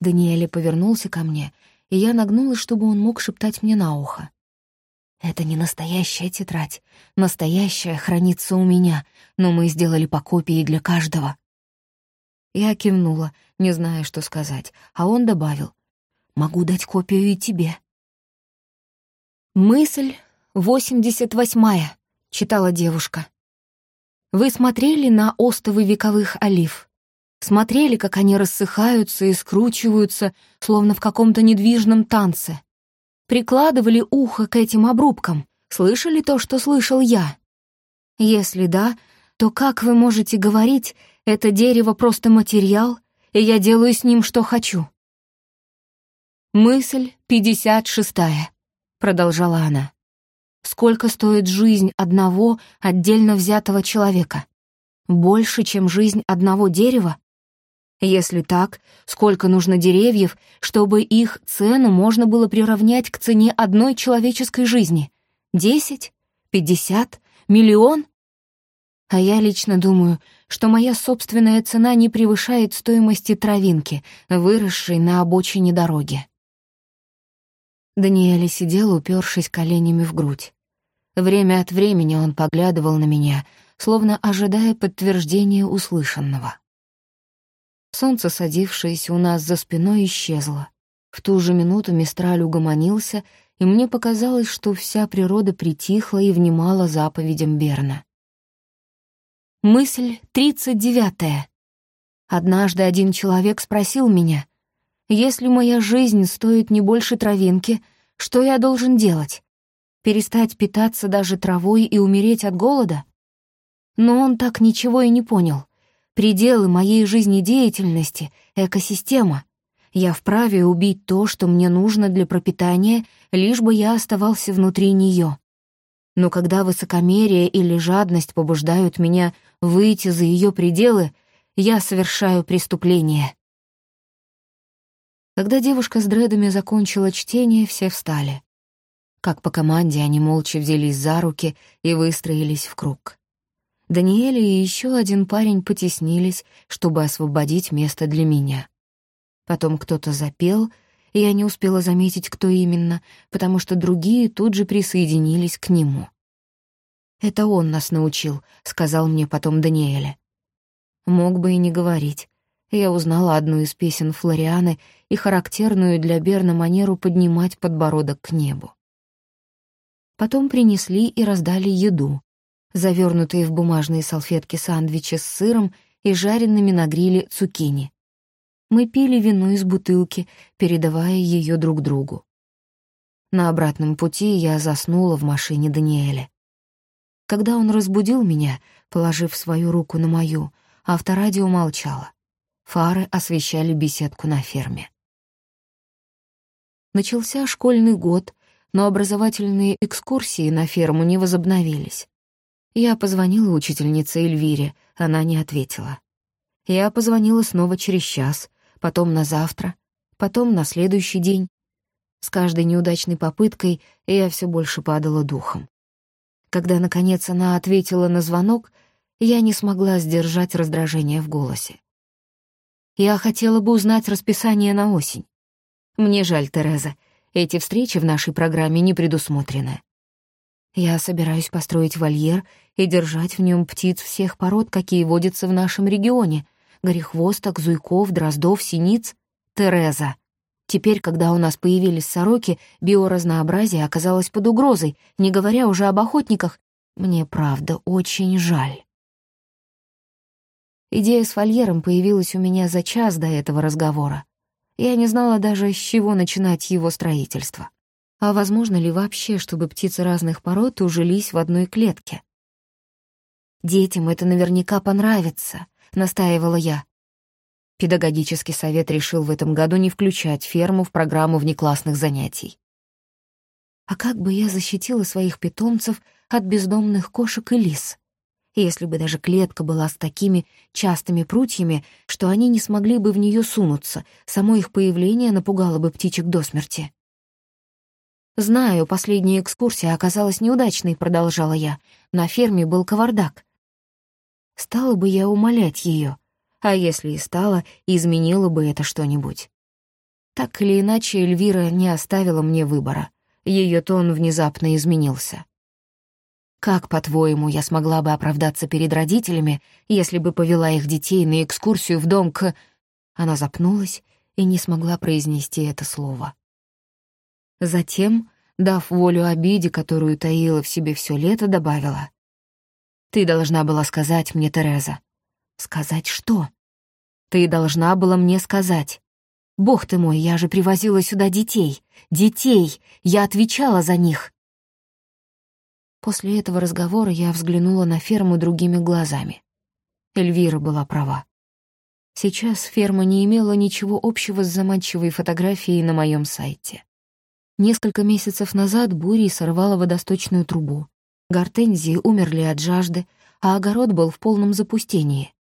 Даниэле повернулся ко мне, и я нагнулась, чтобы он мог шептать мне на ухо. «Это не настоящая тетрадь. Настоящая хранится у меня, но мы сделали по копии для каждого». Я кивнула, не зная, что сказать, а он добавил. «Могу дать копию и тебе». «Мысль восемьдесят восьмая», — читала девушка. «Вы смотрели на остовы вековых олив? Смотрели, как они рассыхаются и скручиваются, словно в каком-то недвижном танце? Прикладывали ухо к этим обрубкам? Слышали то, что слышал я? Если да, то как вы можете говорить, это дерево просто материал, и я делаю с ним, что хочу?» «Мысль пятьдесят шестая», — продолжала она. «Сколько стоит жизнь одного отдельно взятого человека? Больше, чем жизнь одного дерева? Если так, сколько нужно деревьев, чтобы их цену можно было приравнять к цене одной человеческой жизни? Десять? Пятьдесят? Миллион? А я лично думаю, что моя собственная цена не превышает стоимости травинки, выросшей на обочине дороги. Даниэль сидел, упершись коленями в грудь. Время от времени он поглядывал на меня, словно ожидая подтверждения услышанного. Солнце, садившееся у нас за спиной, исчезло. В ту же минуту Мистраль угомонился, и мне показалось, что вся природа притихла и внимала заповедям Берна. Мысль тридцать девятая. Однажды один человек спросил меня, если моя жизнь стоит не больше травинки, что я должен делать? Перестать питаться даже травой и умереть от голода? Но он так ничего и не понял. Пределы моей жизнедеятельности — экосистема. Я вправе убить то, что мне нужно для пропитания, лишь бы я оставался внутри нее. Но когда высокомерие или жадность побуждают меня выйти за ее пределы, я совершаю преступление. Когда девушка с дредами закончила чтение, все встали. Как по команде они молча взялись за руки и выстроились в круг. Даниэль и еще один парень потеснились, чтобы освободить место для меня. Потом кто-то запел, и я не успела заметить, кто именно, потому что другие тут же присоединились к нему. «Это он нас научил», — сказал мне потом Даниэля. Мог бы и не говорить я узнала одну из песен Флорианы и характерную для Берна манеру поднимать подбородок к небу. Потом принесли и раздали еду, завернутые в бумажные салфетки сандвичи с сыром и жареными на гриле цукини. Мы пили вино из бутылки, передавая ее друг другу. На обратном пути я заснула в машине Даниэля. Когда он разбудил меня, положив свою руку на мою, авторадио молчало. Фары освещали беседку на ферме. Начался школьный год, но образовательные экскурсии на ферму не возобновились. Я позвонила учительнице Эльвире, она не ответила. Я позвонила снова через час, потом на завтра, потом на следующий день. С каждой неудачной попыткой я все больше падала духом. Когда, наконец, она ответила на звонок, я не смогла сдержать раздражение в голосе. Я хотела бы узнать расписание на осень. Мне жаль, Тереза, эти встречи в нашей программе не предусмотрены. Я собираюсь построить вольер и держать в нем птиц всех пород, какие водятся в нашем регионе. Горехвосток, зуйков, дроздов, синиц. Тереза. Теперь, когда у нас появились сороки, биоразнообразие оказалось под угрозой, не говоря уже об охотниках. Мне, правда, очень жаль. Идея с вольером появилась у меня за час до этого разговора. Я не знала даже, с чего начинать его строительство. А возможно ли вообще, чтобы птицы разных пород ужились в одной клетке? «Детям это наверняка понравится», — настаивала я. Педагогический совет решил в этом году не включать ферму в программу внеклассных занятий. А как бы я защитила своих питомцев от бездомных кошек и лис? если бы даже клетка была с такими частыми прутьями, что они не смогли бы в нее сунуться, само их появление напугало бы птичек до смерти. «Знаю, последняя экскурсия оказалась неудачной», — продолжала я. «На ферме был кавардак». Стала бы я умолять ее, а если и стала, изменила бы это что-нибудь. Так или иначе, Эльвира не оставила мне выбора. Ее тон внезапно изменился. Как, по-твоему, я смогла бы оправдаться перед родителями, если бы повела их детей на экскурсию в дом к... Она запнулась и не смогла произнести это слово. Затем, дав волю обиде, которую таила в себе все лето, добавила. «Ты должна была сказать мне, Тереза». «Сказать что?» «Ты должна была мне сказать. Бог ты мой, я же привозила сюда детей. Детей! Я отвечала за них!» После этого разговора я взглянула на ферму другими глазами. Эльвира была права. Сейчас ферма не имела ничего общего с заманчивой фотографией на моем сайте. Несколько месяцев назад бурей сорвала водосточную трубу. Гортензии умерли от жажды, а огород был в полном запустении.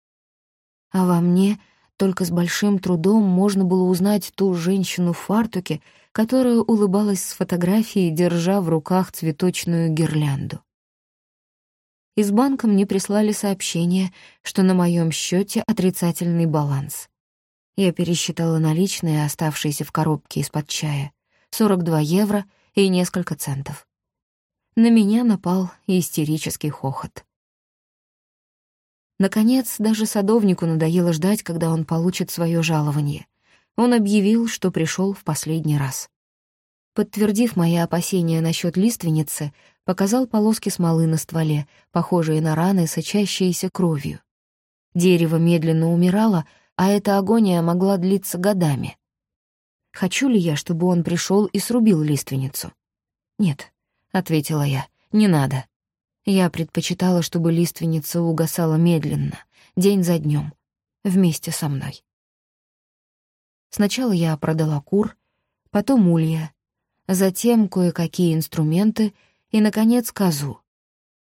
А во мне только с большим трудом можно было узнать ту женщину в фартуке, которая улыбалась с фотографией, держа в руках цветочную гирлянду. Из банка мне прислали сообщение, что на моем счете отрицательный баланс. Я пересчитала наличные, оставшиеся в коробке из-под чая, 42 евро и несколько центов. На меня напал истерический хохот. Наконец, даже садовнику надоело ждать, когда он получит свое жалование он объявил, что пришел в последний раз. Подтвердив мои опасения насчет лиственницы, показал полоски смолы на стволе, похожие на раны, сочащиеся кровью. Дерево медленно умирало, а эта агония могла длиться годами. Хочу ли я, чтобы он пришел и срубил лиственницу? «Нет», — ответила я, — «не надо». Я предпочитала, чтобы лиственница угасала медленно, день за днем, вместе со мной. Сначала я продала кур, потом улья, затем кое-какие инструменты и, наконец, козу.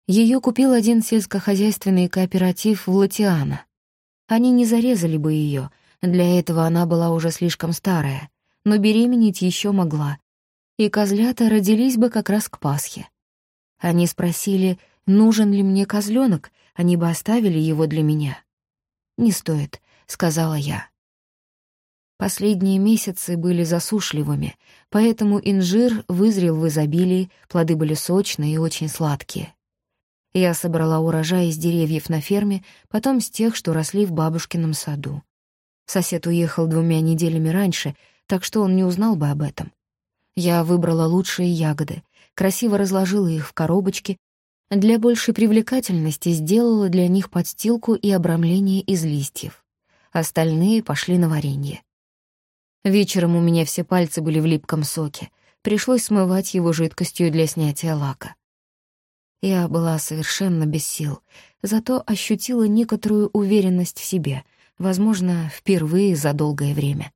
Ее купил один сельскохозяйственный кооператив в Латиана. Они не зарезали бы ее, для этого она была уже слишком старая, но беременеть еще могла, и козлята родились бы как раз к Пасхе. Они спросили, нужен ли мне козленок, они бы оставили его для меня. «Не стоит», — сказала я. Последние месяцы были засушливыми, поэтому инжир вызрел в изобилии, плоды были сочные и очень сладкие. Я собрала урожай из деревьев на ферме, потом с тех, что росли в бабушкином саду. Сосед уехал двумя неделями раньше, так что он не узнал бы об этом. Я выбрала лучшие ягоды, красиво разложила их в коробочки, для большей привлекательности сделала для них подстилку и обрамление из листьев. Остальные пошли на варенье. Вечером у меня все пальцы были в липком соке. Пришлось смывать его жидкостью для снятия лака. Я была совершенно без сил, зато ощутила некоторую уверенность в себе, возможно, впервые за долгое время.